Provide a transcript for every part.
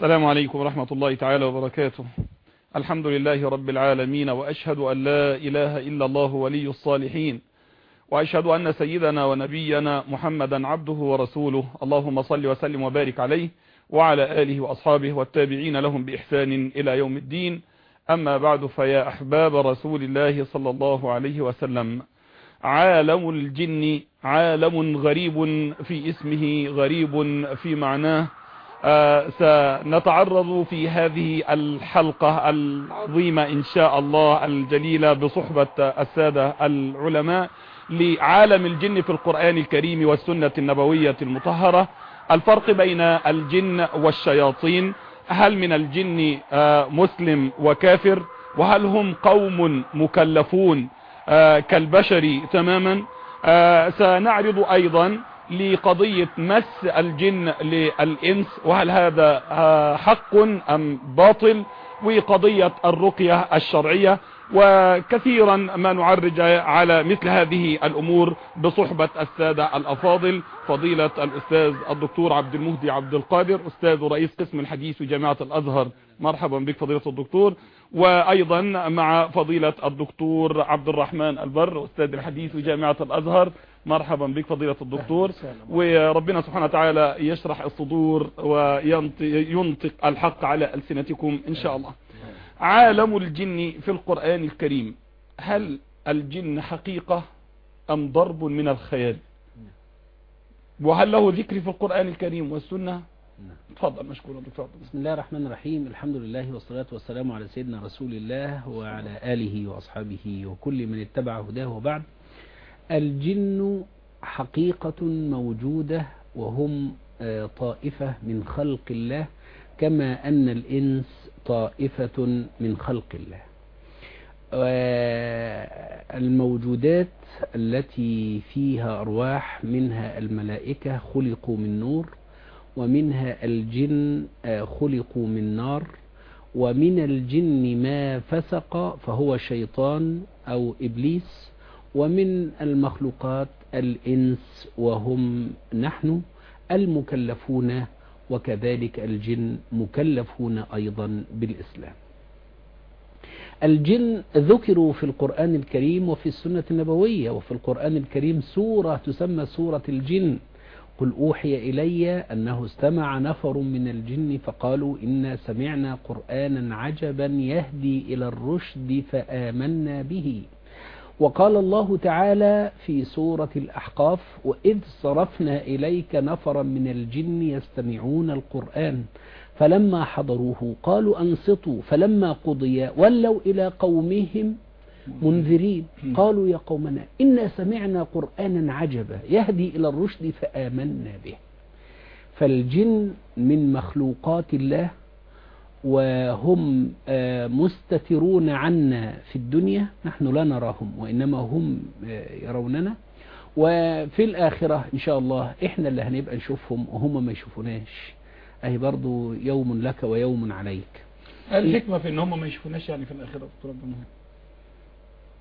السلام عليكم ورحمة الله تعالى وبركاته. الحمد لله رب العالمين وأشهد أن لا إله إلا الله ولي الصالحين وأشهد أن سيدنا ونبينا محمدا عبده ورسوله. اللهم صل وسلم وبارك عليه وعلى آله وأصحابه والتابعين لهم بإحسان إلى يوم الدين. أما بعد فيا أحباب رسول الله صلى الله عليه وسلم عالم الجن عالم غريب في اسمه غريب في معناه سنتعرض في هذه الحلقة العظيمة إن شاء الله الجليلة بصحبة السادة العلماء لعالم الجن في القرآن الكريم والسنة النبوية المطهرة. الفرق بين الجن والشياطين هل من الجن آه مسلم وكافر؟ وهل هم قوم مكلفون آه كالبشر تماما؟ سنعرض أيضا لقضية مس الجن للإنس وهل هذا حق أم باطل؟ وقضية الرقية الشرعية. وكثيرا ما نعرج على مثل هذه الأمور بصحبة السادة الأفاضل فضيلة الأستاذ الدكتور عبد المهدي عبد القادر أستاذ رئيس قسم الحديث في جامعة الأزهر. مرحبا بك فضيلة الدكتور. وأيضا مع فضيلة الدكتور عبد الرحمن البر أستاذ الحديث في جامعة الأزهر. مرحبا بك فضيلة الدكتور. وربنا سبحانه وتعالى يشرح الصدور وينطق الحق على ألسنتكم إن شاء الله. عالم الجن في القرآن الكريم. هل الجن حقيقة أم ضرب من الخيال؟ وهل له ذكر في القرآن الكريم والسنة؟ تفضل مشكورا دكتور. بسم الله الرحمن الرحيم. الحمد لله والصلاة والسلام على سيدنا رسول الله وعلى آله وأصحابه وكل من اتبع هداه وبعد. الجن حقيقة موجودة وهم طائفة من خلق الله كما أن الإنس طائفة من خلق الله. الموجودات التي فيها أرواح منها الملائكة خلقوا من نور ومنها الجن خلقوا من نار ومن الجن ما فسق فهو شيطان أو إبليس ومن المخلوقات الإنس وهم نحن المكلفون وكذلك الجن مكلفون أيضا بالإسلام. الجن ذكروا في القرآن الكريم وفي السنة النبوية وفي القرآن الكريم سورة تسمى سورة الجن. قل أوحي إلي أنه استمع نفر من الجن فقالوا إنا سمعنا قرآنا عجبا يهدي إلى الرشد فآمنا به. وقال الله تعالى في سورة الأحقاف وإذ صرفنا إليك نفرا من الجن يستمعون القرآن فلما حضروه قالوا أنصتوا فلما قضي ولوا إلى قومهم منذرين قالوا يا قومنا إنا سمعنا قرآنا عجبا يهدي إلى الرشد فآمنا به. فالجن من مخلوقات الله وهم مستترون عنا في الدنيا نحن لا نراهم وإنما هم يروننا. وفي الآخرة إن شاء الله إحنا اللي هنبقى نشوفهم وهم ما يشوفوناش. أهي برضو يوم لك ويوم عليك. الحكمة في إن هم ما يشوفوناش يعني في الآخرة المهدي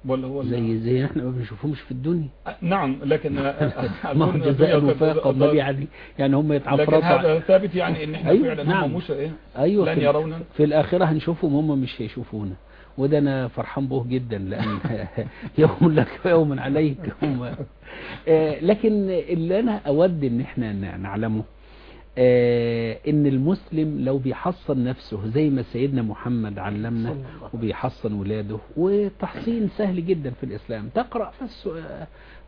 ولا هو زي زي إحنا ما بنشوفهمش في الدنيا. نعم لكن ما هو جزاء الوفاق امال يعني يعني هم يتعفرطوا لكن هذا ثابت يعني إن إحنا أيوة فعلا نعم. هم مش إيه أيوه لن يرونا في الآخرة هنشوفهم هم مش هيشوفونا. وده أنا فرحان به جدا لأن يوم لك ويوم عليك هم. لكن اللي أنا أود إن إحنا نعلمه إن المسلم لو بيحصن نفسه زي ما سيدنا محمد علمنا وبيحصن ولاده وتحصين سهل جدا في الإسلام. تقرأ بس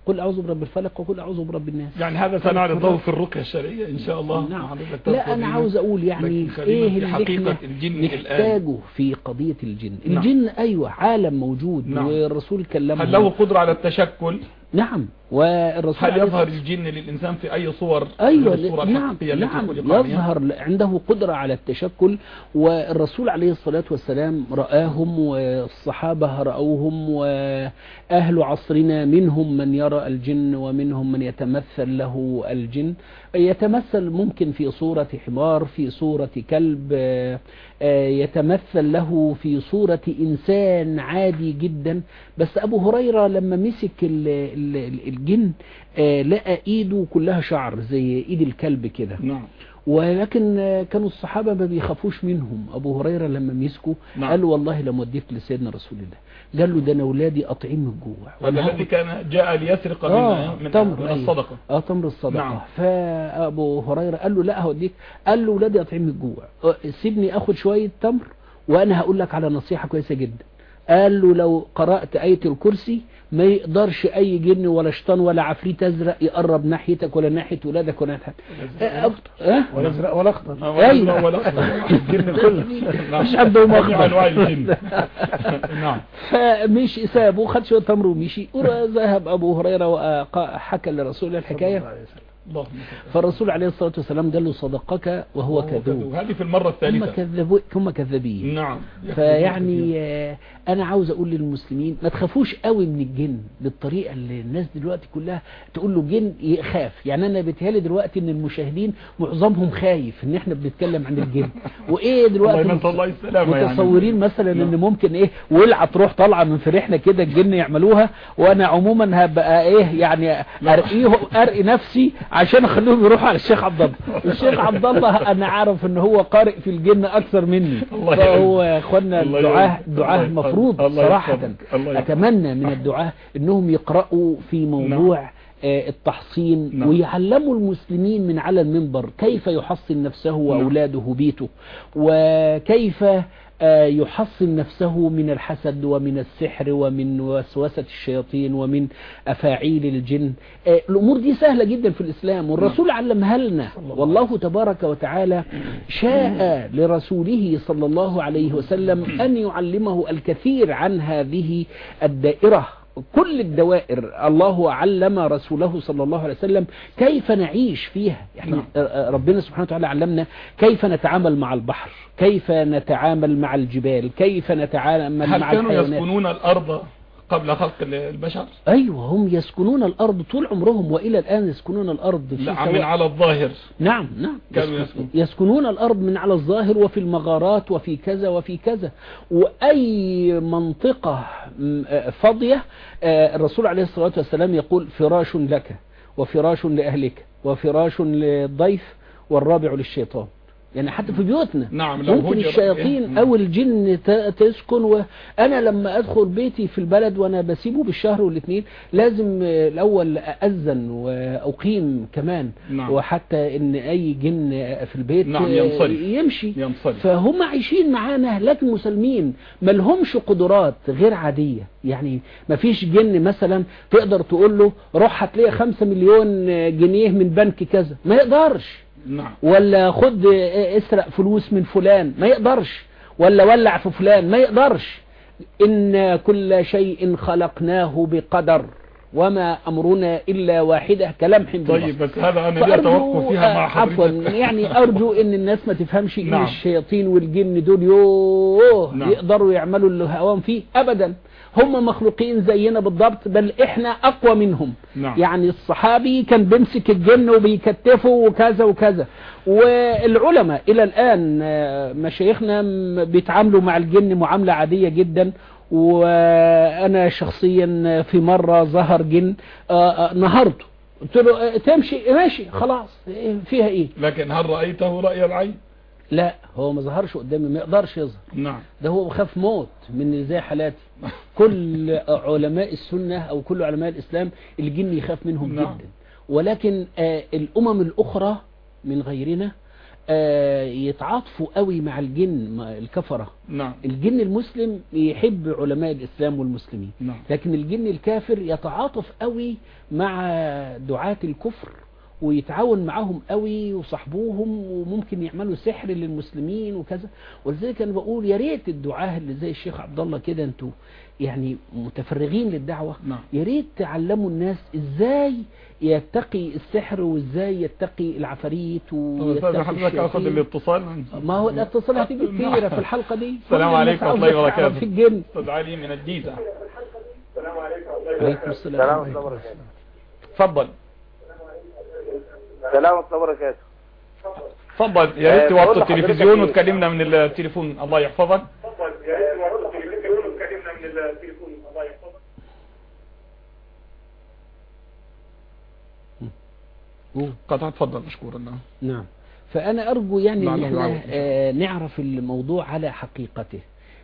قل أعوذ برب الفلق وقل أعوذ برب الناس. يعني هذا سنعرضه في الرقية الشرعية إن شاء الله. نعم. لا أنا عاوز أقول يعني إيه اللي إحنا الجن نحتاجه في قضية الجن. نعم. الجن أيوه عالم موجود نعم. والرسول كلمه. هل له قدرة على التشكل؟ نعم والرسول هل يظهر الجن للإنسان في أي صور أيوة الصورة نعم, نعم؟ يظهر عنده قدرة على التشكل والرسول عليه الصلاة والسلام رآهم والصحابة رأوهم وأهل عصرنا منهم من يرى الجن ومنهم من يتمثل له الجن يتمثل ممكن في صورة حمار في صورة كلب يتمثل له في صورة إنسان عادي جدا. بس أبو هريرة لما مسك الجن لقى إيده كلها شعر زي إيد الكلب كده. نعم. ولكن آه، كانوا الصحابة ما بيخافوش منهم. أبو هريرة لما مسكوا نعم. قال له والله لما وديك لسيدنا رسول الله. قال له ده أنا أولادي أطعم من الجوع الذي كان جاء ليسرق آه من, من, تمر. من أيوة. الصدقة. آه تمر الصدقة. نعم. فأبو هريرة قال له لا هوديك. قال له ولادي أطعم من الجوع آه، سيبني أخد شوية تمر وأنا هقول لك على نصيحة كويسة جدا. قال له لو قرأت آية الكرسي ما يقدرش أي جن ولا شيطان ولا عفريت أزرق يقرب ناحيتك ولا ناحية ولادك ولا ناحية. آه، أب- آه؟ ولا أزرق ولا أخضر. أيوة. ولا الجن كله. مش عندهم جميع أخضر. الجن. نعم. فمشي سابه خد شوية تمر ومشي. ذهب أبو هريرة وحكى لرسول الحكاية. فالرسول عليه الصلاة والسلام قال له صدقك وهو كذوب. هذه في المرة هم الثالثة هم كذابين نعم. فيعني أنا عاوز أقول للمسلمين ما تخافوش قوي من الجن بالطريقة اللي الناس دلوقتي كلها تقول له جن يخاف يعني أنا بيتهيألي دلوقتي إن المشاهدين معظمهم خايف إن إحنا بنتكلم عن الجن وإيه دلوقتي يعني. متصورين مثلا إن. ممكن إيه ولعه تروح طالعة من فريحنا كده الجن يعملوها وأنا عموما هبقى إيه يعني أرقيه أرقي نفسي عشان أخليهم يروحوا على الشيخ عبد الله الشيخ عبد الله أنا عارف إن هو قارئ في الجن أكثر مني فهو. يا إخوانا. الدعاء الله- المفروض الله يحفظك. الله. أتمنى من الدعاء إنهم يقرأوا في موضوع آه، التحصين نعم. ويعلموا المسلمين من على المنبر كيف يحصن نفسه وأولاده بيته وكيف يحصن نفسه من الحسد ومن السحر ومن وسوسة الشياطين ومن أفاعيل الجن. آه، الأمور دي سهلة جدا في الإسلام والرسول علمها لنا والله تبارك وتعالى شاء لرسوله صلى الله عليه وسلم أن يعلمه الكثير عن هذه الدائرة. كل الدوائر الله علم رسوله صلى الله عليه وسلم كيف نعيش فيها. يعني نعم. ربنا سبحانه وتعالى علمنا كيف نتعامل مع البحر كيف نتعامل مع الجبال كيف نتعامل هل مع كانوا الحيوانات. يسكنون الأرض؟ قبل خلق البشر؟ أيوة هم يسكنون الأرض طول عمرهم وإلى الآن يسكنون الأرض في لا سواء- من على الظاهر. نعم نعم. يسكن- يسكنون. الأرض من على الظاهر وفي المغارات وفي كذا وفي كذا. وأي منطقة آه، فاضية آه، الرسول عليه الصلاة والسلام يقول فراش لك وفراش لأهلك وفراش للضيف والرابع للشيطان. يعني حتى في بيوتنا. نعم لو ممكن الشياطين أو الجن تسكن وأنا لما أدخل بيتي في البلد وأنا بسيبه بالشهر والاثنين لازم الأول أأذن وأقيم كمان. نعم. وحتى إن أي جن في البيت نعم، ينصرف. يمشي. ينصرف. فهم عايشين معانا لكن مسلمين. ما لهمش قدرات غير عادية. يعني ما فيش جن مثلا تقدر تقول له روح هتلاقي خمسة مليون جنيه من بنك كذا. ما يقدرش. نعم. ولا خد اسرق فلوس من فلان ما يقدرش. ولا ولع في فلان ما يقدرش. إن كل شيء خلقناه بقدر وما أمرنا إلا واحدة كلمح بالبصر طيب بس هذا أنا لي أتوقف فيها مع آه، عفوا حضرتك يعني أرجو إن الناس ما تفهمش إن نعم. الشياطين والجن دول يوه نعم. يقدروا يعملوا اللي هوام فيه أبدا. هم مخلوقين زينا بالضبط بل إحنا أقوى منهم. نعم. يعني الصحابي كان بيمسك الجن وبيكتفه وكذا وكذا. والعلماء إلى الآن آه، مشايخنا بيتعاملوا مع الجن معاملة عادية جدا. وأنا شخصيا في مرة ظهر جن آه، آه، نهرته. قلت له تمشي ماشي خلاص فيها إيه؟ لكن هل رأيته رأي العين؟ لا هو ما ظهرش قدامي ما يقدرش يظهر. نعم. ده هو خاف موت من زي حالاتي. كل علماء السنة أو كل علماء الإسلام الجن يخاف منهم نعم. جدا. ولكن آه الأمم الأخرى من غيرنا آه يتعاطفوا قوي مع الجن الكفرة. نعم. الجن المسلم يحب علماء الإسلام والمسلمين. نعم. لكن الجن الكافر يتعاطف قوي مع دعاة الكفر. ويتعاون معاهم قوي وصاحبوهم وممكن يعملوا سحر للمسلمين وكذا. ولذلك أنا بقول يا ريت الدعاة اللي زي الشيخ عبد الله كده أنتوا يعني متفرغين للدعوة. نعم. يا ريت تعلموا الناس إزاي يتقي السحر وازاي يتقي العفاريت ويتقي حضرتك. الاتصال. ما هو الاتصال هتيجي نعم. كتيرة في الحلقة دي. السلام عليكم ورحمة عاوزة الله وبركاته. في الجن أستاذ علي من عليكم السلام. السلام ورحمة الله وبركاته. تفضل. السلام ورحمة الله وبركاته. تفضل يا ريت آه، توطي لحضرتك التلفزيون إيه؟ وتكلمنا من التليفون الله يحفظك. قول. قطع تفضل مشكورا. نعم. نعم. فأنا أرجو يعني لعله إن إحنا يعود. آه، نعرف الموضوع على حقيقته.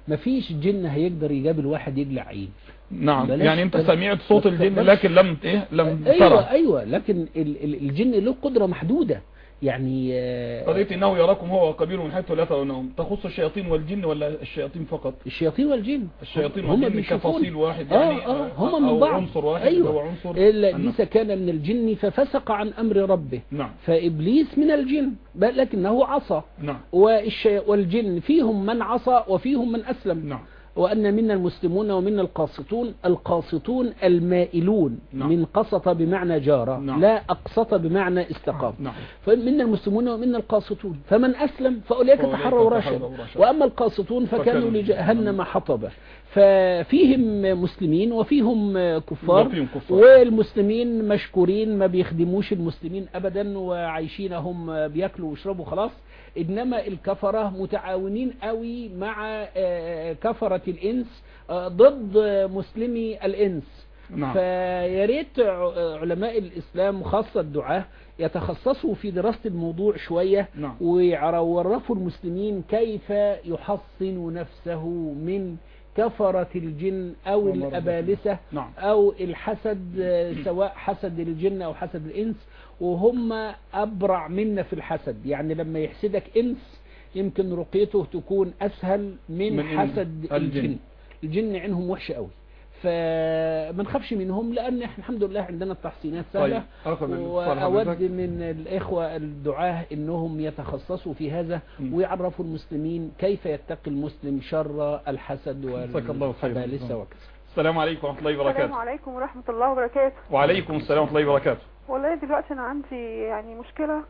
مفيش جن هيقدر يقابل واحد يقلع عين. نعم. يعني أنت سمعت صوت الجن لكن لم إيه؟ لم أيوه ترى. أيوه لكن ال- ال- الجن له قدرة محدودة. يعني آه، قضية إنه يراكم هو وقبيله من حيث لا ترونهم. تخص الشياطين والجن ولا الشياطين فقط؟ الشياطين والجن. الشياطين هم والجن. كفصيل واحد آه، يعني آه، هم من بعض. عنصر واحد أيوة. هو عنصر. النفس. إبليس كان من الجن ففسق عن أمر ربه. نعم. فإبليس من الجن. لكنه عصى. نعم. والشي والجن فيهم من عصى وفيهم من أسلم. نعم. وأن منا المسلمون ومنا القاسطون القاسطون المائلون نعم. من قسط بمعنى جارة نعم. لا أقسط بمعنى استقام نعم فمنا المسلمون ومنا القاسطون فمن أسلم فأولئك تحروا رشدا. وأما القاسطون فكانوا فكانوا لجهنم حطبا ففيهم مسلمين وفيهم كفار وفيهم كفار. والمسلمين مشكورين ما بيخدموش المسلمين أبدا وعايشين هم بياكلوا ويشربوا خلاص إنما الكفرة متعاونين قوي مع آه، كفرة الإنس آه، ضد مسلمي الإنس نعم فيا ريت ع- علماء الإسلام خاصة الدعاة يتخصصوا في دراسة الموضوع شوية نعم. ويعرفوا المسلمين كيف يحصن نفسه من كفرة الجن أو الأبالسة نعم. أو الحسد سواء حسد الجن أو حسد الإنس وهم أبرع منا في الحسد يعني لما يحسدك إنس يمكن رقيته تكون أسهل من, من من حسد الجن. الجن الجن عينهم وحشة قوي فما نخافش منهم لأن إحنا الحمد لله عندنا التحصينات سهلة. طيب حضرتك. من الإخوة الدعاة إنهم يتخصصوا في هذا م. ويعرفوا المسلمين كيف يتقي المسلم شر الحسد جزاك الله خيرا. والابالسه وكذا السلام عليكم ورحمة الله السلام وبركاته عليكم ورحمة الله وبركاته. وعليكم السلام ورحمة الله وبركاته. والله دلوقتي أنا عندي يعني مشكلة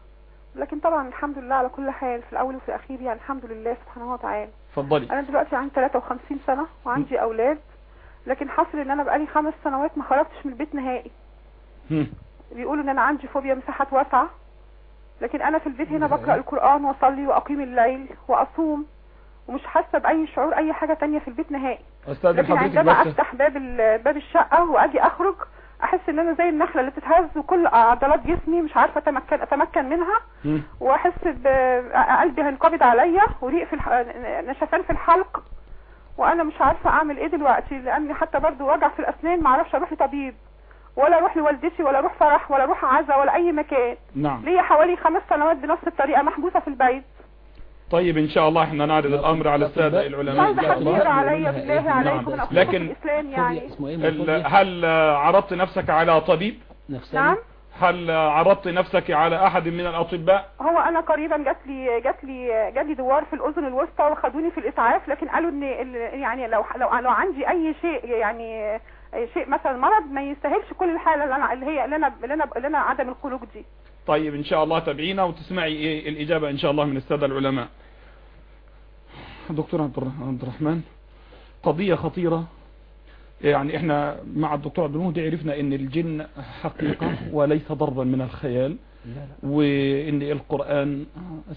لكن طبعا الحمد لله على كل حال في الأول وفي الأخير يعني الحمد لله سبحانه وتعالى. اتفضلي. أنا دلوقتي عندي 53 سنة وعندي أولاد. لكن حصل إن أنا بقالي خمس سنوات ما خرجتش من البيت نهائي. بيقولوا إن أنا عندي فوبيا مساحات واسعة. لكن أنا في البيت هنا بقرأ القرآن وأصلي وأقيم الليل وأصوم ومش حاسة بأي شعور أي حاجة تانية في البيت نهائي. لكن عندما أفتح باب باب الشقة وأجي أخرج أحس إن أنا زي النحله اللي بتتهز وكل عضلات جسمي مش عارفة اتمكن أتمكن منها. وأحس بقلبي هينقبض عليا وريق في الح... نشفان في الحلق. وأنا مش عارفة أعمل إيه دلوقتي لأني حتى برضو وجع في الأسنان ما أعرفش أروح لطبيب ولا أروح لوالدتي ولا أروح فرح ولا أروح عزا ولا أي مكان. نعم. ليا حوالي خمس سنوات بنفس الطريقة محبوسة في البيت. طيب إن شاء الله إحنا نعرض الأمر على السادة العلماء. ان شاء الله عليا بالله نعم. عليكم من لكن- يعني. فوبيا هل عرضت نفسك على طبيب؟ نفساني نعم. هل عرضت نفسك على أحد من الأطباء؟ هو أنا قريبا جات لي جات لي جات لي دوار في الأذن الوسطى وخدوني في الإسعاف لكن قالوا إن يعني لو لو لو عندي أي شيء يعني شيء مثلا مرض ما يستاهلش كل الحالة اللي أنا اللي هي اللي أنا اللي أنا, اللي أنا عدم الخروج دي. طيب إن شاء الله تابعينا وتسمعي إيه الإجابة إن شاء الله من السادة العلماء. دكتور عبد الر- عبد الرحمن قضية خطيرة. يعني إحنا مع الدكتور عبد المهدي عرفنا إن الجن حقيقة وليس ضربا من الخيال وإن القرآن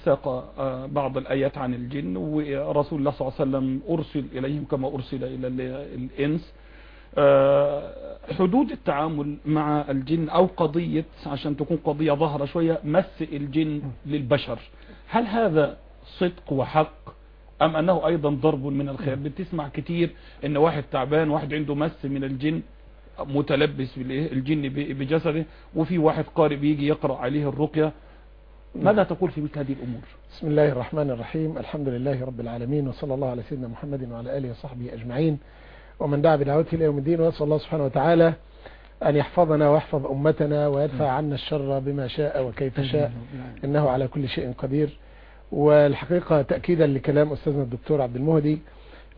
ساق آه، بعض الآيات عن الجن ورسول الله صلى الله عليه وسلم أرسل إليهم كما أرسل إلى ال- الإنس. آه، حدود التعامل مع الجن أو قضية عشان تكون قضية ظاهرة شوية مس الجن للبشر. هل هذا صدق وحق؟ أم أنه أيضا ضرب من الخيال بتسمع كتير إن واحد تعبان واحد عنده مس من الجن متلبس الجن بجسده وفي واحد قارئ بيجي يقرأ عليه الرقية. ماذا تقول في مثل هذه الأمور؟ بسم الله الرحمن الرحيم. الحمد لله رب العالمين وصلى الله على سيدنا محمد وعلى آله وصحبه أجمعين. ومن دعا بدعوته إلى يوم الدين وأسأل الله سبحانه وتعالى أن يحفظنا ويحفظ أمتنا ويدفع عنا الشر بما شاء وكيف شاء. إنه على كل شيء قدير. والحقيقة تأكيدا لكلام أستاذنا الدكتور عبد المهدي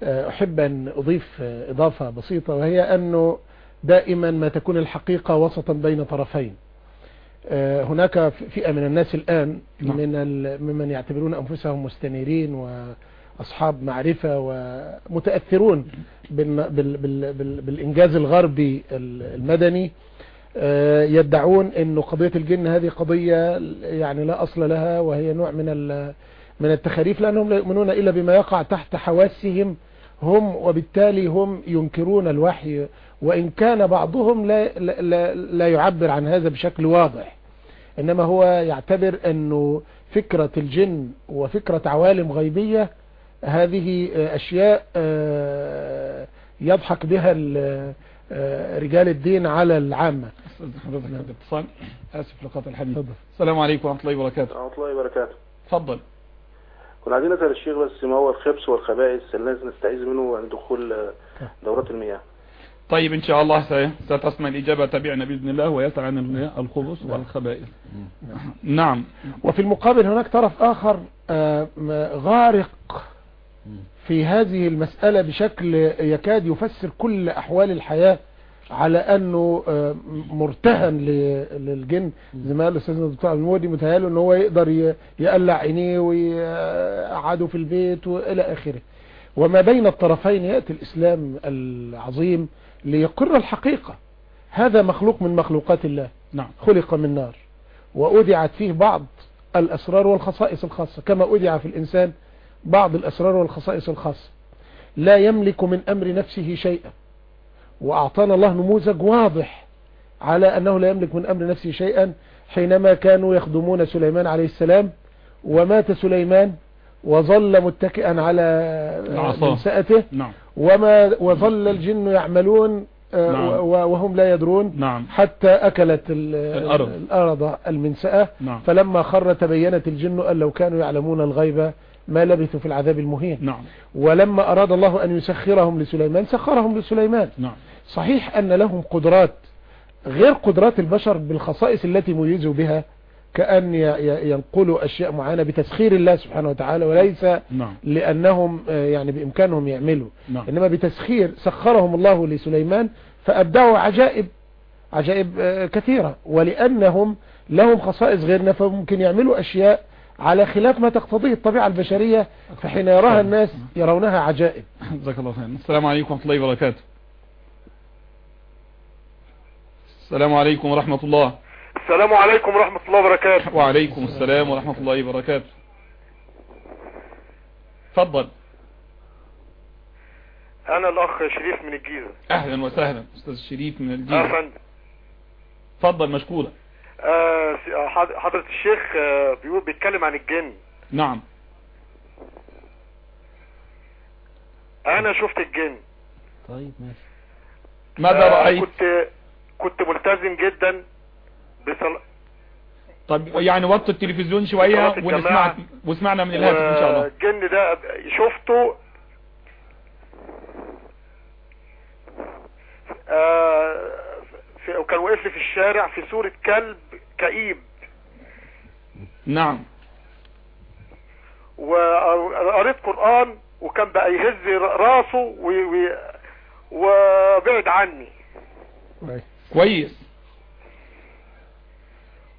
آه، أحب أن أضيف آه، إضافة بسيطة وهي أنه دائما ما تكون الحقيقة وسطا بين طرفين آه، هناك فئة من الناس الآن نعم. من ممن يعتبرون أنفسهم مستنيرين وأصحاب معرفة ومتأثرون بال- بال- بال- بال- بالإنجاز الغربي ال- المدني يدعون أن قضية الجن هذه قضية يعني لا أصل لها وهي نوع من من التخاريف لأنهم لا يؤمنون إلا بما يقع تحت حواسهم هم وبالتالي هم ينكرون الوحي وإن كان بعضهم لا, لا, لا, يعبر عن هذا بشكل واضح. إنما هو يعتبر أنه فكرة الجن وفكرة عوالم غيبية هذه آه، أشياء آه، يضحك بها آه، رجال الدين على العامة. حضرتك اتصال. آسف لقطع الحديث. السلام عليكم ورحمة الله وبركاته. ورحمة الله وبركاته. اتفضل كنا عايزين نسأل الشيخ بس ما هو الخبث والخبائث اللي لازم نستعيذ منه عند دخول آه، دورات المياه؟ طيب إن شاء الله ستسمع الإجابة تابعنا بإذن الله ويسعى عن المياه الخبث والخبائث. نعم. وفي المقابل هناك طرف آخر آه، غارق. في هذه المسألة بشكل يكاد يفسر كل أحوال الحياة على أنه آه، مرتهن للجن. زي ما قال الأستاذ الدكتور المودي متهيأله أنه هو يقدر يقلع عينيه ويقعده في البيت وإلى آخره. وما بين الطرفين يأتي الإسلام العظيم ليقر الحقيقة. هذا مخلوق من مخلوقات الله. نعم. خلق من نار. وأودعت فيه بعض الأسرار والخصائص الخاصة كما أودع في الإنسان بعض الأسرار والخصائص الخاصة. لا يملك من أمر نفسه شيئا. وأعطانا الله نموذج واضح على أنه لا يملك من أمر نفسه شيئا حينما كانوا يخدمون سليمان عليه السلام. ومات سليمان وظل متكئا على. منسأته نعم. وما وظل الجن يعملون آه، نعم. وهم لا يدرون. نعم. حتى أكلت ال- الأرض. الأرض المنسأة نعم. فلما خر تبينت الجن أن لو كانوا يعلمون الغيب ما لبثوا في العذاب المهين. نعم. ولما أراد الله أن يسخرهم لسليمان سخرهم لسليمان. نعم. صحيح أن لهم قدرات غير قدرات البشر بالخصائص التي ميزوا بها كأن ينقلوا أشياء معينة بتسخير الله سبحانه وتعالى وليس نعم. لأنهم آه، يعني بإمكانهم يعملوا. نعم. إنما بتسخير سخرهم الله لسليمان فأبدعوا عجائب عجائب آه، كثيرة. ولأنهم لهم خصائص غيرنا فممكن يعملوا أشياء على خلاف ما تقتضيه الطبيعة البشرية فحين يراها الناس يرونها عجائب. جزاك الله خير السلام عليكم ورحمة الله وبركاته. السلام عليكم ورحمة الله. السلام عليكم ورحمة الله وبركاته. وعليكم السلام ورحمة الله وبركاته. تفضل. أنا الأخ شريف من الجيزة. أهلا وسهلا أستاذ شريف من الجيزة. فندم تفضل مشكورا آه آه، حضرة الشيخ آه بيقول بيتكلم عن الجن. نعم. أنا شفت الجن. طيب ماشي. ماذا آه رأيت؟ كنت كنت ملتزم جدا بصل... طب يعني وطي التلفزيون الجماعة. ونسمعك واسمعنا من الهاتف إن شاء الله. والجن ده شفته. آه وكان واقف لي في الشارع في صورة كلب كئيب. نعم. وقريت قرآن وكان بقى يهز رأسه و- و- وبعد عني. كويس.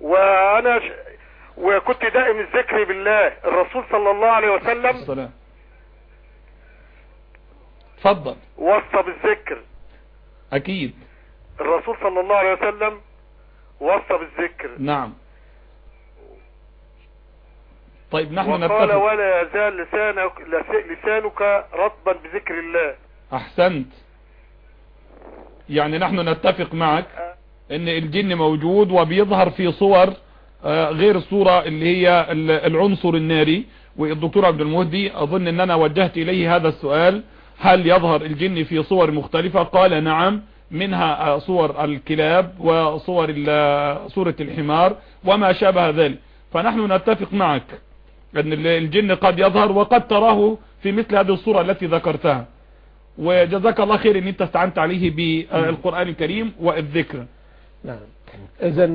وأنا ش... وكنت دائم الذكر بالله. الرسول صلى الله عليه وسلم السلام. تفضل. وصى بالذكر. أكيد. الرسول صلى الله عليه وسلم وصى بالذكر. نعم. طيب نحن وقال نتفق. ولا يزال لسانك لس- لسانك رطبا بذكر الله. أحسنت. يعني نحن نتفق معك إن الجن موجود وبيظهر في صور آه، غير الصورة اللي هي ال- العنصر الناري. والدكتور عبد المهدي أظن ان أنا وجهت إليه هذا السؤال. هل يظهر الجن في صور مختلفة؟ قال نعم. منها آه، صور الكلاب وصور صورة الحمار وما شابه ذلك. فنحن نتفق معك ال- الجن قد يظهر وقد تراه في مثل هذه الصورة التي ذكرتها. وجزاك الله خير إن أنت استعنت عليه بالقرآن الكريم والذكر. نعم. إذا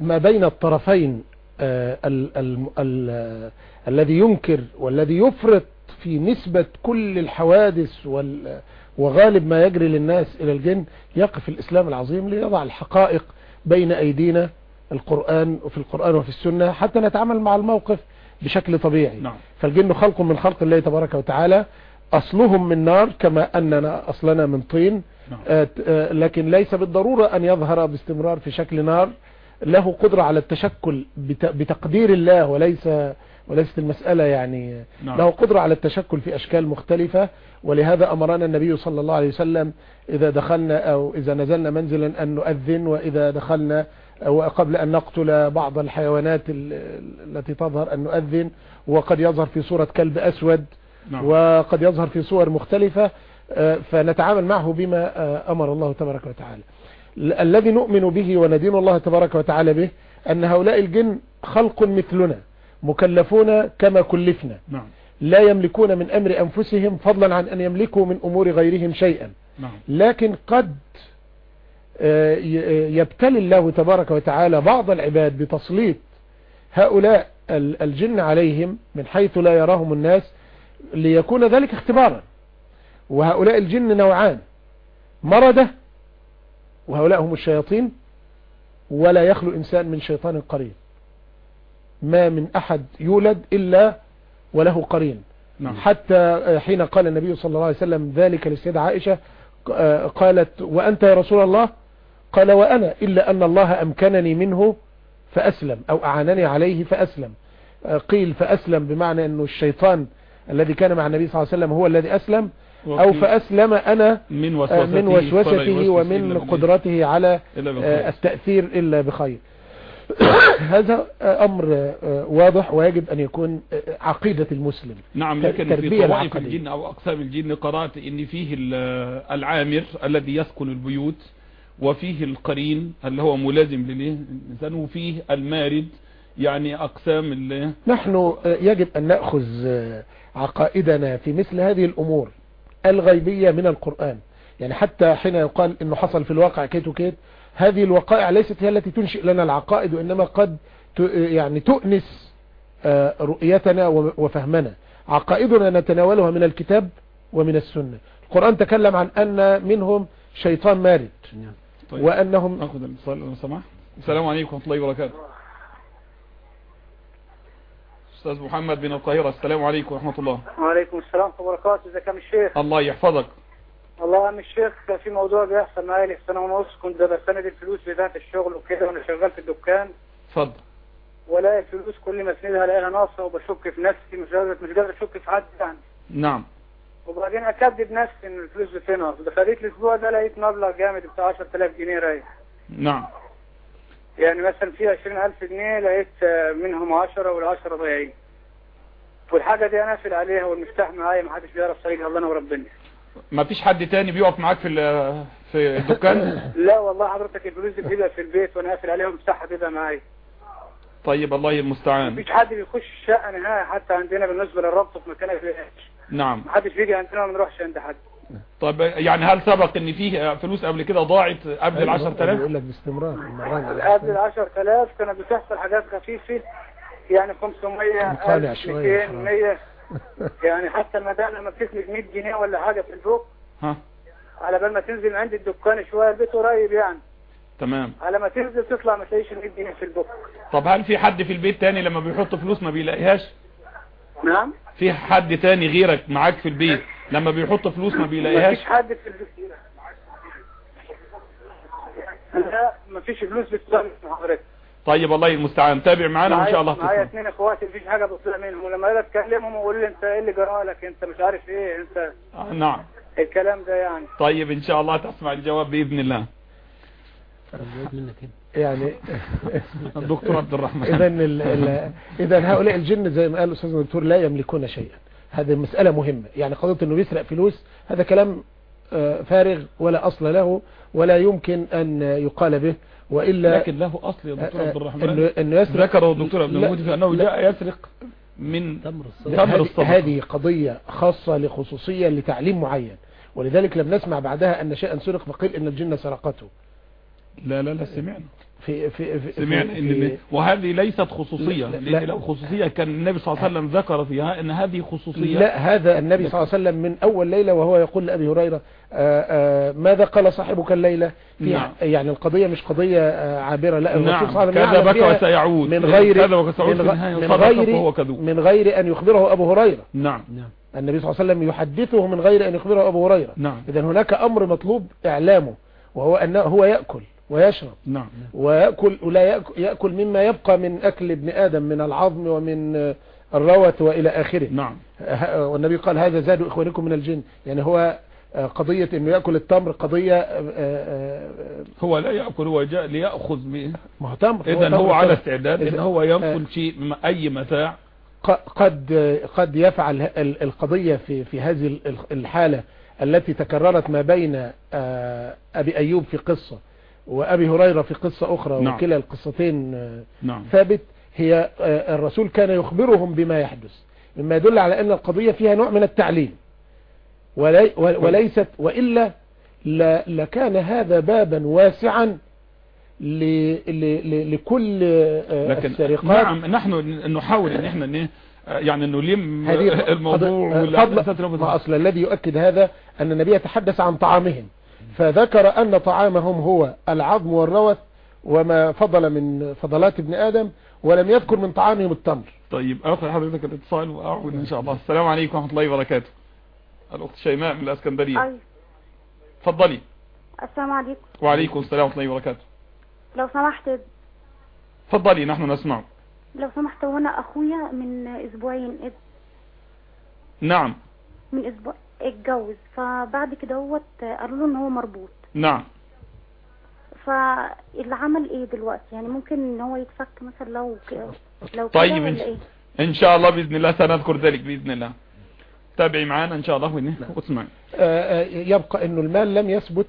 ما بين الطرفين آه، ال ال ال آه، الذي ينكر والذي يفرط في نسبة كل الحوادث وال وغالب ما يجري للناس إلى الجن يقف الإسلام العظيم ليضع الحقائق بين أيدينا القرآن وفي القرآن وفي السنة حتى نتعامل مع الموقف بشكل طبيعي. نعم. فالجن خلق من خلق الله تبارك وتعالى أصلهم من نار كما أننا أصلنا من طين. نعم. آه، آه، لكن ليس بالضرورة أن يظهر باستمرار في شكل نار. له قدرة على التشكل بت- بتقدير الله وليس وليست المسألة يعني نعم. له قدرة على التشكل في أشكال مختلفة ولهذا أمرنا النبي صلى الله عليه وسلم إذا دخلنا أو إذا نزلنا منزلا أن نؤذن وإذا دخلنا وقبل أن نقتل بعض الحيوانات ال- التي تظهر أن نؤذن. وقد يظهر في صورة كلب أسود نعم. وقد يظهر في صور مختلفة آه، فنتعامل معه بما آه، أمر الله تبارك وتعالى. ال- الذي نؤمن به وندين الله تبارك وتعالى به أن هؤلاء الجن خلق مثلنا. مكلفون كما كلفنا. نعم. لا يملكون من أمر أنفسهم فضلا عن أن يملكوا من أمور غيرهم شيئا. نعم. لكن قد آه، ي- يبتلي الله تبارك وتعالى بعض العباد بتسليط هؤلاء ال- الجن عليهم من حيث لا يراهم الناس ليكون ذلك اختبارا. وهؤلاء الجن نوعان. مردة وهؤلاء هم الشياطين ولا يخلو إنسان من شيطان قرين ما من أحد يولد إلا وله قرين. نعم. حتى حين قال النبي صلى الله عليه وسلم ذلك للسيدة عائشة آه، قالت وأنت يا رسول الله؟ قال وأنا إلا أن الله أمكنني منه فأسلم أو أعانني عليه فأسلم. آه، قيل فأسلم بمعنى أنه الشيطان الذي كان مع النبي صلى الله عليه وسلم هو الذي أسلم أو فأسلم أنا من آه، وسوسته من فلا وسوسته ومن. قدرته على آه،. التأثير إلا بخير. هذا أمر آه، واضح ويجب أن يكون آه، عقيدة المسلم نعم لكن في طوائف. الجن أو أقسام الجن قرأت إن فيه ال- العامر الذي يسكن البيوت وفيه القرين اللي هو ملازم للإنسان وفيه المارد يعني أقسام اللي نحن آه، يجب أن نأخذ عقائدنا في مثل هذه الأمور الغيبية من القرآن يعني حتى حين يقال أنه حصل في الواقع كيت وكيت هذه الوقائع ليست هي التي تنشئ لنا العقائد وإنما قد يعني تؤنس آه، رؤيتنا وفهمنا. عقائدنا نتناولها من الكتاب ومن السنة. القرآن تكلم عن أن منهم شيطان مارد. طيب. وأنهم أخذ الاتصال لو سمحت السلام عليكم ورحمة الله وبركاته. أستاذ محمد بن القاهرة السلام عليكم ورحمة الله. وعليكم السلام ورحمة الله وبركاته. يا عم الشيخ الله يحفظك. والله يا الشيخ كان في موضوع بيحصل معايا لي سنة ونص كنت بستند الفلوس بتاعة الشغل وكده وأنا شغال في الدكان. اتفضل. والاقي الفلوس كل ما أسندها ألاقيها ناقصة وبشك في نفسي مش قادر مش قادر أشك في حد يعني. نعم. وبعدين اكذب نفسي إن الفلوس بتنقص دخلت الأسبوع ده لقيت مبلغ جامد بتاع 10000 جنيه رايح. نعم. يعني مثلا في 20000 جنيه لقيت آه، منهم 10 وال10 ضايعين. والحاجة دي أنا قافل عليها والمفتاح معايا محدش بيعرف طريقها الله أنا وربنا. ما فيش حد تاني بيقف معاك في ال- في الدكان؟ لا والله حضرتك الفلوس بتبقى في البيت وأنا قافل عليها ومفتاحها بيبقى معايا. طيب الله المستعان. مفيش حد بيخش الشقة نهائي حتى عندنا بالنسبة للربط في مكان الفلاش نعم. محدش بيجي عندنا ما بنروحش عند حد. طيب يعني هل سبق إن فيه فلوس قبل كده ضاعت قبل ال 10000 يقول لك باستمرار. قبل ال 10000 كانت بتحصل حاجات خفيفة يعني 500 مقانع 1000 شوية 200 100 يعني حتى المدام لما بتسلك 100 جنيه ولا حاجة في البوك ها؟ على بال ما تنزل عند الدكان شوية البيت قريب يعني. تمام. على ما تنزل تطلع ما تلاقيش ال 100 جنيه في البوك طب هل في حد في البيت تاني لما بيحط فلوس ما بيلاقيهاش؟ نعم. في حد تاني غيرك معاك في البيت لما بيحط فلوس ما بيلاقيهاش؟ مفيش حد في البيت. لا مفيش فلوس بتطلع من حضرتك. طيب الله المستعان. تابع معانا وان شاء الله. معايا تسمع اثنين إخواتي مفيش حاجة بتطلع منهم. ولما أجي اتكلمهم واقول لي أنت إيه اللي جرى لك؟ أنت مش عارف إيه أنت آه نعم. الكلام ده يعني. طيب إن شاء الله تسمع الجواب بإذن الله. يعني الدكتور عبد الرحمن. اذا اذا هؤلاء الجن زي ما قال الأستاذ الدكتور لا يملكون شيئا. هذه مسألة مهمة. يعني قضية إنه بيسرق فلوس هذا كلام آه، فارغ ولا أصل له ولا يمكن أن يقال به. وإلا لكن له أصل يا دكتور عبد انه الرحمن انه يسرق ذكره الدكتور عبد المجيد في أنه. جاء يسرق من تمر تمر هذه- الصدقة. هذه قضية خاصة لخصوصية لتعليم معين ولذلك لم نسمع بعدها أن شيئا سرق فقيل إن الجن سرقته لا لا لا سمعنا في في في سمعنا في- إن في- وهذه ليست خصوصية لا- لا. لأن لو خصوصية كان النبي صلى الله عليه وسلم ذكر فيها إن هذه خصوصية. لا هذا النبي صلى الله عليه وسلم من أول ليلة وهو يقول لأبي هريرة آآ آآ ماذا قال صاحبك الليلة؟ في نعم. يعني القضية مش قضية آه، عابرة لا الرسول نعم. صلى الله عليه وسلم وسيعود. من غير كذبك وسيعود من, غ- من غير وهو كذوب. من غير أن يخبره أبو هريرة. نعم. نعم. النبي صلى الله عليه وسلم يحدثه من غير أن يخبره أبو هريرة. نعم. إذا هناك أمر مطلوب إعلامه وهو أنه هو يأكل. ويشرب. نعم. ويأكل ولا يأكل, يأكل مما يبقى من أكل ابن آدم من العظم ومن آه، الروث وإلى آخره. نعم. والنبي قال هذا زاد إخوانكم من الجن. يعني هو آه، قضية إنه يأكل التمر قضية آه، هو لا يأكل هو جاء ليأخذ ما هو تمر إذا تمر هو على. استعداد إذا- هو ينقل آه. شيء أي متاع. قد قد يفعل ال- القضية في في هذه ال- الحالة التي تكررت ما بين أبي أيوب في قصة. وأبي هريرة في قصة أخرى نعم. وكلا القصتين آه، نعم. ثابت. هي آه، الرسول كان يخبرهم بما يحدث مما يدل على أن القضية فيها نوع من التعليم ولي ول- وليست وإلا لكان هذا بابا واسعا ل- ل- ل- لكل آه، لكن السرقات. نعم نحن نحاول إن إحنا يعني نلم الموضوع فضل ما أصل الذي يؤكد هذا أن النبي يتحدث عن طعامهم. فذكر أن طعامهم هو العظم والروث وما فضل من فضلات ابن آدم ولم يذكر من طعامهم التمر. طيب اخذ حضرتك الاتصال وأعود إن شاء الله. السلام عليكم ورحمة الله وبركاته. الأخت شيماء من الإسكندرية. أي. اتفضلي السلام عليكم. وعليكم السلام ورحمة الله وبركاته. لو سمحت. اتفضلي نحن نسمع. لو سمحت وأنا أخويا من أسبوعين. نعم. من أسبوع. اتجوز. فبعد كده هو قالوا له إن هو مربوط. نعم. فالعمل إيه دلوقتي؟ يعني ممكن إن هو يتفك مثلا لو ك... لو طيب كده إن- إيه؟ ان شاء الله بإذن الله سنذكر ذلك بإذن الله. تابعي معنا إن شاء الله ون- واسمعي. آه، آه، يبقى أنه المال لم يثبت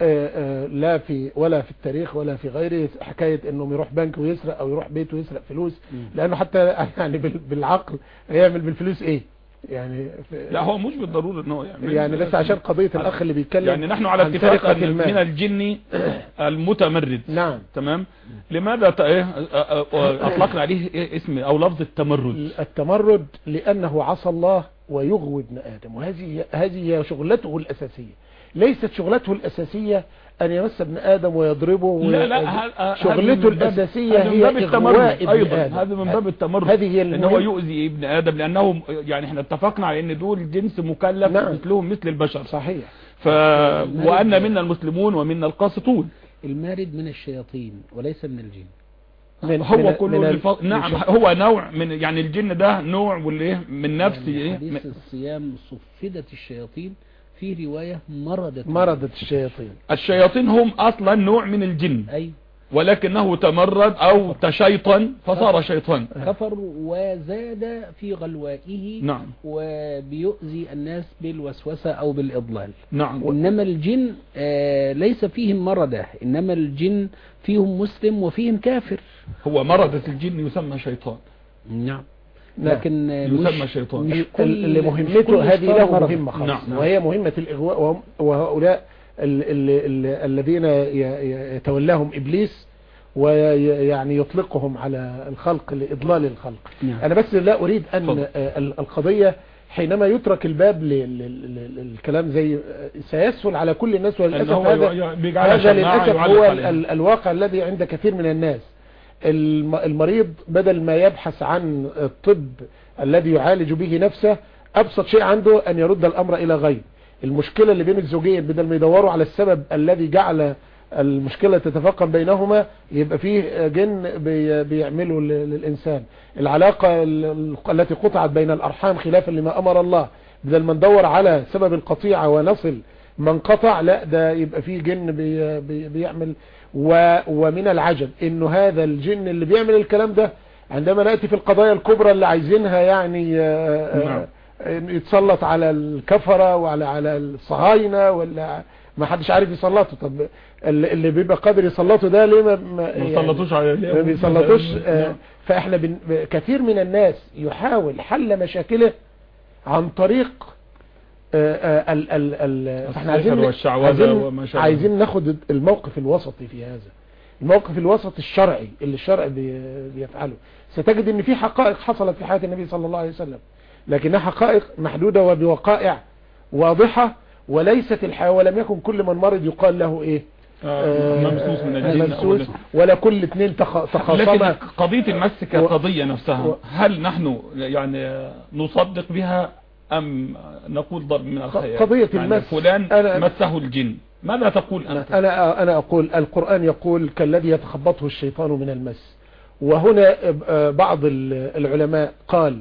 آه، لا في ولا في التاريخ ولا في غيره حكاية انه يروح بنك ويسرق أو يروح بيت ويسرق فلوس. لأنه حتى يعني بال- بالعقل هيعمل بالفلوس إيه؟ يعني لا هو مش بالضرورة إن هو يعمل. يعني بس عشان قضية الأخ اللي بيتكلم يعني نحن على اتفاق. من الجن المتمرد. نعم. تمام؟ لماذا إيه، أطلقنا عليه اسم أو لفظ التمرد؟ التمرد لأنه عصى الله ويغوي ابن آدم وهذه هذه هي شغلته الأساسية. ليست شغلته الأساسية أن يمس ابن آدم ويضربه لا لا شغلته الأساسية هي إغواء ابن آدم هذا من باب التمرد. هذه هي ان هو. يؤذي ابن آدم لأنه يعني إحنا اتفقنا على إن دول جنس مكلف نعم. مثلهم مثل البشر. صحيح. ف وأن منا المسلمون ومنا القاسطون. المارد من الشياطين وليس من الجن. من هو من كله من ال- الف... نعم هو نوع من يعني الجن ده نوع والايه من نفس يعني إيه؟ حديث الصيام صفدت الشياطين في رواية مرضت مرضت الشياطين. الشياطين هم أصلا نوع من الجن. أي؟ ولكنه تمرد أو تشيطن فصار شيطان. كفر وزاد في غلوائه نعم. وبيؤذي الناس بالوسوسة أو بالإضلال. نعم. إنما الجن آه، ليس فيهم مردة إنما الجن فيهم مسلم وفيهم كافر. هو مردة الجن يسمى شيطان. نعم. لكن آه، يسمى شيطان. مش كل اللي مهمته هذه له. مهمة خالص نعم. وهي مهمة الإغواء وهؤلاء ال- ال- ال- الذين يتولاهم إبليس ويعني يطلقهم على الخلق لإضلال الخلق نعم. أنا بس لا أريد أن ال- القضية حينما يترك الباب للكلام زي سيسهل على كل الناس وللأسف هذا هذا للأسف هو. ال- الواقع الذي عند كثير من الناس المريض بدل ما يبحث عن الطب الذي يعالج به نفسه أبسط شيء عنده أن يرد الأمر إلى غير المشكلة اللي بين الزوجين بدل ما يدوروا على السبب الذي جعل المشكلة تتفاقم بينهما يبقى فيه جن بي- بيعمله للإنسان. العلاقة ال- التي قطعت بين الأرحام خلافا لما أمر الله بدل ما ندور على سبب القطيعة ونصل من قطع لا ده يبقى فيه جن بي بي بيعمل و ومن العجب إنه هذا الجن اللي بيعمل الكلام ده عندما نأتي في القضايا الكبرى اللي عايزينها يعني آه، نعم. آه، يتسلط على الكفرة وعلى على الصهاينة ولا ما حدش عارف يسلطه طب اللي بيبقى قادر يسلطه ده ليه ما ما ما يعني ما بيسلطوش آه، نعم. فإحنا بن... كثير من الناس يحاول حل مشاكله عن طريق آه، آه، ال ال ال فاحنا السحر عايزين عايزين. عايزين ناخد الموقف الوسطي في هذا. الموقف الوسط الشرعي اللي الشرع بي- بيفعله. ستجد إن في حقائق حصلت في حياة النبي صلى الله عليه وسلم لكنها حقائق محدودة وبوقائع واضحة وليست الحياة ولم يكن كل من مرض يقال له إيه؟ آه، ممسوس من ممسوس ال- ولا كل اثنين تخ- لكن تخاصما قضية المس كقضية نفسها هل نحن يعني نصدق بها؟ أم نقول ضرب من الخيال قضية يعني المس فلان أنا- مسه الجن. ماذا تقول أنت؟ أنا أنا أقول القرآن يقول كالذي يتخبطه الشيطان من المس. وهنا بعض ال- العلماء قال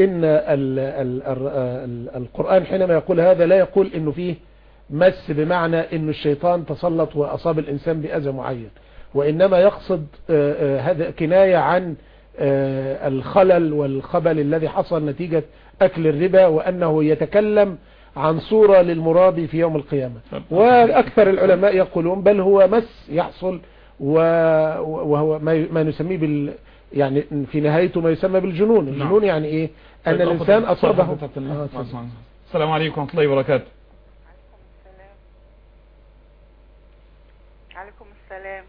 إن ال ال ال ال القرآن حينما يقول هذا لا يقول إنه فيه مس بمعنى إنه الشيطان تسلط وأصاب الإنسان بأذى معين. وإنما يقصد آه، آه، هذا كناية عن آه، الخلل والخبل الذي حصل نتيجة أكل الربا وأنه يتكلم عن صورة للمرابي في يوم القيامة. وأكثر العلماء يقولون بل هو مس يحصل وهو ما ما نسميه بال يعني في نهايته ما يسمى بالجنون. الجنون يعني إيه؟ أن طيب، الإنسان أخذ أصابه. حضرتك ال- آه، اتفضل. السلام عليكم ورحمة الله وبركاته. عليكم السلام.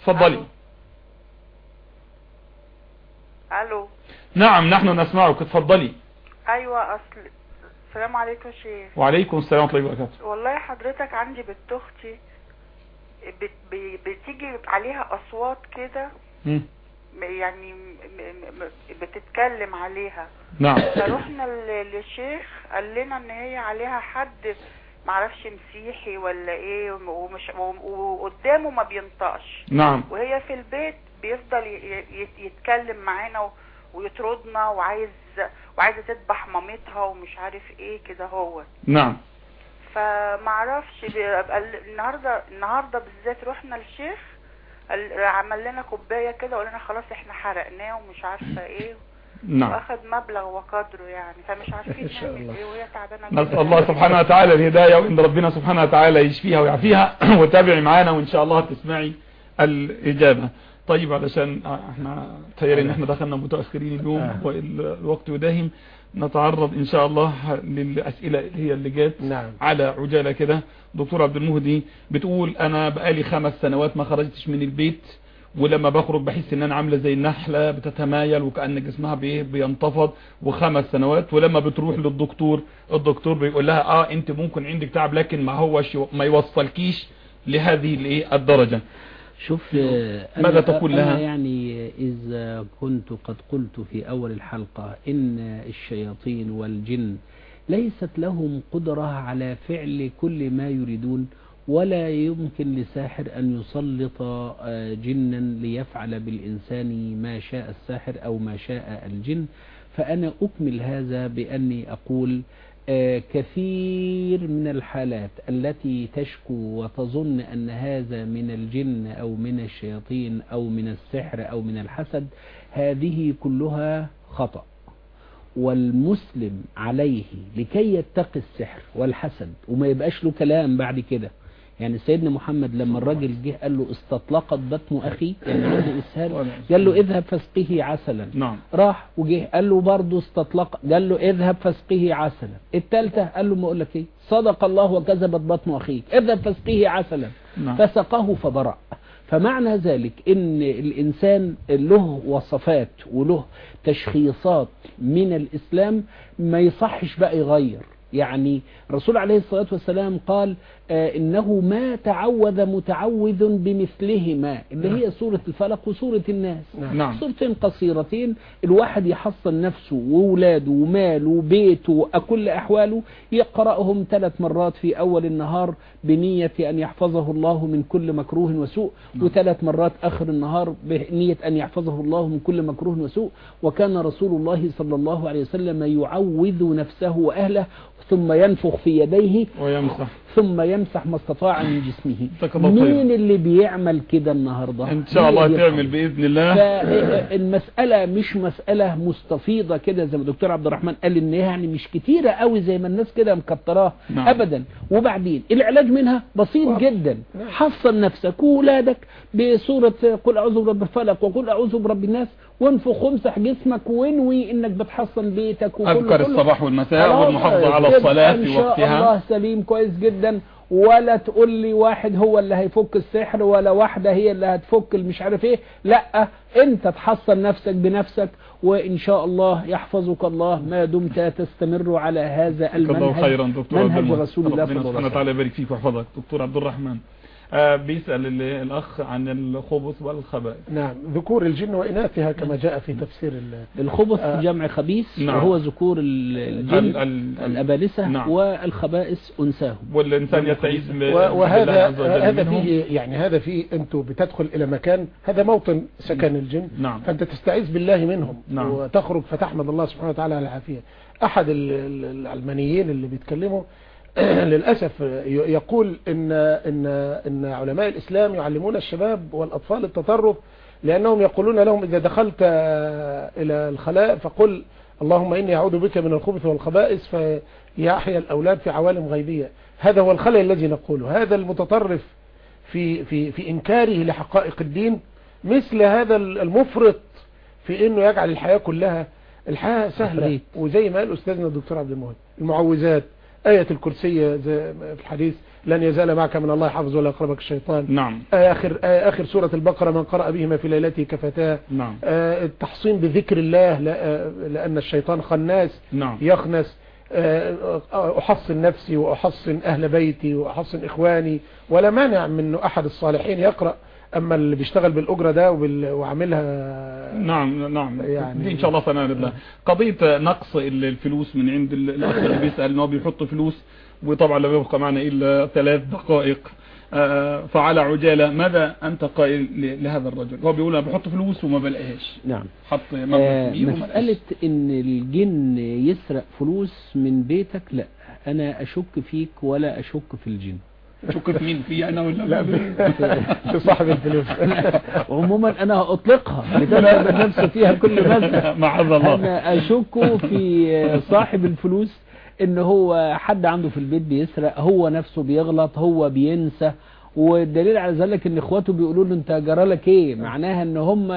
اتفضلي ألو. نعم نحن نسمعك. اتفضلي أيوه أصل السلام عليكم يا شيخ. وعليكم السلام ورحمة الله وبركاته. والله حضرتك عندي بنت أختي بت بتيجي عليها أصوات كده يعني بتتكلم عليها. نعم. فروحنا للشيخ قال لنا إن هي عليها حد معرفش مسيحي ولا إيه ومش وقدامه ما بينطقش. نعم. وهي في البيت بيفضل يتكلم معانا و- ويطردنا وعايز وعايزة تذبح مامتها ومش عارف إيه كده هو. نعم. فمعرفش النهارده النهارده بالذات رحنا للشيخ عمل لنا كوباية كده وقال لنا خلاص إحنا حرقناه ومش عارفة إيه. نعم. واخد مبلغ وقدره يعني فمش عارفين نعمل الله. إيه وهي تعبانة جدا. الله سبحانه وتعالى الهداية وإن ربنا سبحانه وتعالى يشفيها ويعافيها. وتابعي معانا وإن شاء الله تسمعي الإجابة. طيب علشان إحنا تيار إن إحنا دخلنا متأخرين اليوم. والوقت يداهم نتعرض إن شاء الله للأسئلة اللي هي اللي جات نعم. على عجالة كده. دكتور عبد المهدي بتقول أنا بقالي خمس سنوات ما خرجتش من البيت ولما بخرج بحس إن أنا عاملة زي النحلة بتتمايل وكأن جسمها بي- بينتفض وخمس سنوات. ولما بتروح للدكتور الدكتور بيقول لها آه أنت ممكن عندك تعب لكن ما هوش ما يوصلكيش لهذه الإيه الدرجة. شوف آه، ماذا تقول لها؟ يعني إذا كنت قد قلت في أول الحلقة إن الشياطين والجن ليست لهم قدرة على فعل كل ما يريدون ولا يمكن لساحر أن يسلط آه، جنا ليفعل بالإنسان ما شاء الساحر أو ما شاء الجن فأنا أكمل هذا بأني أقول آه، كثير من الحالات التي تشكو وتظن أن هذا من الجن أو من الشياطين أو من السحر أو من الحسد هذه كلها خطأ. والمسلم عليه لكي يتقي السحر والحسد وما يبقاش له كلام بعد كده. يعني سيدنا محمد لما الراجل جه قال له استطلقت بطن أخي يعني عنده إسهال. قال له اذهب فاسقه عسلا. نعم. راح وجه قال له برضه استطلق. قال له اذهب فاسقه عسلا. الثالثة قال له ما أقول لك إيه؟ صدق الله وكذبت بطن أخيك. اذهب فاسقه عسلا. نعم. فسقه فبرأ. فمعنى ذلك إن الإنسان له وصفات وله تشخيصات من الإسلام ما يصحش بقى يغير. يعني الرسول عليه الصلاة والسلام قال آه إنه ما تعوذ متعوذ بمثلهما اللي هي سورة الفلق وسورة الناس. نعم. صورتين قصيرتين الواحد يحصن نفسه وولاده وماله وبيته وكل أحواله يقرأهم ثلاث مرات في أول النهار بنية أن يحفظه الله من كل مكروه وسوء وثلاث مرات آخر النهار بنية أن يحفظه الله من كل مكروه وسوء. وكان رسول الله صلى الله عليه وسلم يعوذ نفسه وأهله ثم ينفخ في يديه ويمسح. ثم يمسح ما استطاع من جسمه. مين اللي بيعمل كده النهارده؟ إن شاء الله تعمل؟ بإذن الله. فالمسألة مش مسألة مستفيضة كده زي ما الدكتور عبد الرحمن قال إن يعني مش كتيرة قوي زي ما الناس كده مكتراها. نعم. ابدا. وبعدين العلاج منها بسيط جدا. حصن نفسك وولادك بصورة قل أعوذ برب الفلق وقل أعوذ برب الناس. وانفخ وامسح جسمك وانوي انك بتحصن بيتك وكله أذكر كله. الصباح والمساء والمحافظة على الصلاة إن في شاء وقتها. الله. سليم كويس جدا. ولا تقول لي واحد هو اللي هيفك السحر ولا واحدة هي اللي هتفك مش عارف إيه. لأ أنت تحصن نفسك بنفسك وإن شاء الله يحفظك الله ما دمت تستمر على هذا جزاك الله المنهج. خيرا دكتور عبد منهج. رسول الله ربنا سبحانه وتعالى يبارك فيك ويحفظك. دكتور عبد الرحمن. بيسأل ال- الأخ عن الخبث والخبائث نعم ذكور الجن وإناثها كما جاء في تفسير ال- الخبث آه. جمع خبيث نعم. وهو ذكور ال- الجن ال- ال- الأبالسة نعم. والخبائث أنساهم والإنسان يستعيذ و- بالله وهذا هذا. فيه يعني هذا فيه أنتوا بتدخل إلى مكان هذا موطن سكن الجن نعم فأنت تستعيذ بالله منهم نعم. وتخرج فتحمد الله سبحانه وتعالى على العافية أحد ال- ال- العلمانيين اللي بيتكلموا للأسف يقول إن, إن, إن علماء الإسلام يعلمون الشباب والأطفال التطرف لأنهم يقولون لهم إذا دخلت إلى الخلاء فقل اللهم إني أعوذ بك من الخبث والخبائث فيحيا الأولاد في عوالم غيبية. هذا هو الخلل الذي نقوله. هذا المتطرف في, في, في إنكاره لحقائق الدين مثل هذا المفرط في إنه يجعل الحياة كلها الحياة سهلة. وزي ما قال أستاذنا الدكتور عبد المهد المعوذات. آية ما في الحديث لن يزال معك من الله حافظ ولا يقربك الشيطان. نعم. آخر آخر سورة البقرة من قرأ بهما في ليلته كفتاه. نعم. آه، التحصين بذكر الله آه، لأن الشيطان خناس نعم. يخنس. آه، آه، أحصن نفسي وأحصن أهل بيتي وأحصن إخواني ولا مانع من أحد الصالحين يقرأ. أما اللي بيشتغل بالأجرة ده وبال- وعاملها نعم نعم. يعني- دي إن شاء الله سنعرض لها قضية نقص ال- الفلوس من عند ال- الاخ اللي بيسأل إن هو بيحط فلوس وطبعا لا يبقى معنا إلا ثلاث دقائق. آه، فعلى عجالة ماذا أنت قائل ل- لهذا الرجل؟ هو بيقول أنا بحط فلوس وما بلاقيهاش. نعم. حط مبلغ آه، كبير وما مسألة. إن الجن يسرق فلوس من بيتك لا. أنا أشك فيك ولا أشك في الجن. شك في مين في أنا ولا لا في صاحب الفلوس. عموما أنا أطلقها. لتنسب النفس فيها كل مسألة معاذ الله. أنا أشك في صاحب الفلوس إن هو حد عنده في البيت بيسرق هو نفسه بيغلط هو بينسى والدليل على ذلك إن إخواته بيقولوا له أنت جرالك إيه؟ معناها إن هم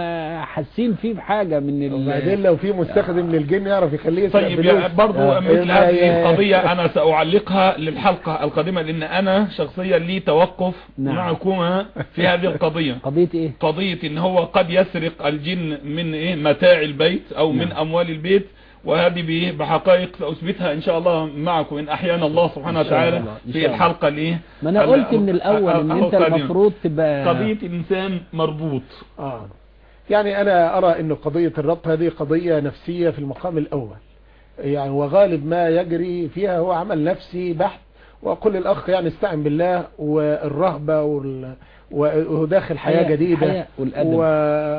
حاسين فيه بحاجة من ال- وبعدين لو في مستخدم للجن يعرف يخليه يسرق طيب برضو آه، مثل هذه القضية أنا سأعلقها للحلقة القادمة لأن أنا شخصيا لي توقف نعم. معكما في هذه القضية. قضية إيه؟ قضية إن هو قد يسرق الجن من إيه؟ متاع البيت أو من نعم. أموال البيت. وهذه؟ بحقائق سأثبتها إن شاء الله معكم إن أحيانا الله سبحانه إن شاء وتعالى الله، إن في. الحلقة الايه ما أنا ال- قلت من الأول إن أهو أنت قادمة. المفروض تبقى قضية انسان مربوط آه. يعني أنا أرى أن قضية الربط هذه قضية نفسية في المقام الأول يعني وغالب ما يجري فيها هو عمل نفسي بحت وأقول للأخ يعني استعن بالله والرهبة وال... وهو داخل حياة جديدة والأدب. و...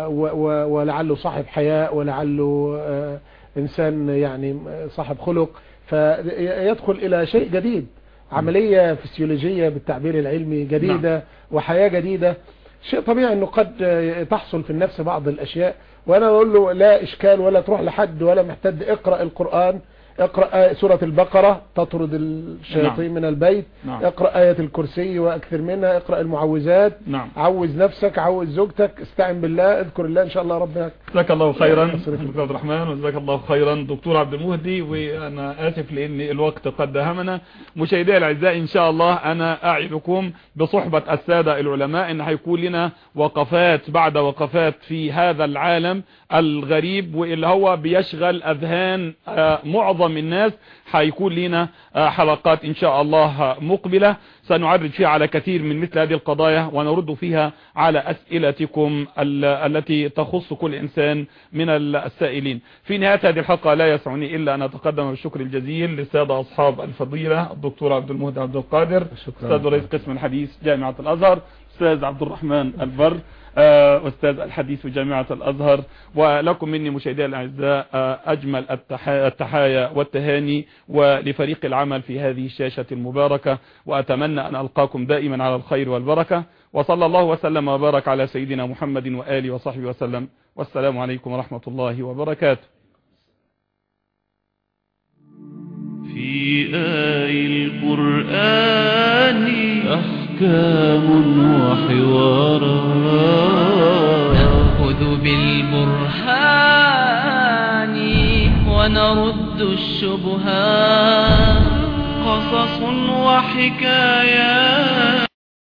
و... و... ولعله صاحب حياء ولعله آه، إنسان يعني صاحب خلق فيدخل إلى شيء جديد. عملية فسيولوجية بالتعبير العلمي جديدة وحياة جديدة. شيء طبيعي إنه قد تحصل في النفس بعض الأشياء وأنا أقول له لا إشكال ولا تروح لحد ولا محتد اقرأ القرآن. اقرأ آية سورة البقرة تطرد الشياطين نعم. من البيت. نعم. اقرأ آية الكرسي وأكثر منها. اقرأ المعوذات. نعم. عوز نفسك عوز زوجتك. استعن بالله اذكر الله. إن شاء الله ربنا جزاك الله خيرا. دكتور عبد الرحمن وجزاك الله خيرا. دكتور عبد المهدي وأنا آسف لأن الوقت قد دهمنا. مشاهدي الأعزاء إن شاء الله أنا أعدكم بصحبة السادة العلماء إن هيكون لنا وقفات بعد وقفات في هذا العالم الغريب واللي هو بيشغل أذهان آه، معظم الناس هيكون لنا آه، حلقات إن شاء الله مقبلة. سنعرج فيها على كثير من مثل هذه القضايا ونرد فيها على أسئلتكم ال- التي تخص كل إنسان من ال- السائلين. في نهاية هذه الحلقة لا يسعني إلا أن أتقدم بالشكر الجزيل للسادة أصحاب الفضيلة الدكتور عبد المهدي عبد القادر أستاذ رئيس قسم الحديث جامعة الأزهر أستاذ عبد الرحمن البر. آه، أستاذ الحديث في جامعة الأزهر ولكم مني مشاهدي الأعزاء آه، أجمل التحا- التحايا والتهاني ولفريق العمل في هذه الشاشة المباركة وأتمنى أن ألقاكم دائما على الخير والبركة. وصلى الله وسلم وبارك على سيدنا محمد وآله وصحبه وسلم. والسلام عليكم ورحمة الله وبركاته. في آي القرآن أحكام وحوارات خذ بالبرهان ونرد الشبهات قصص وحكايات.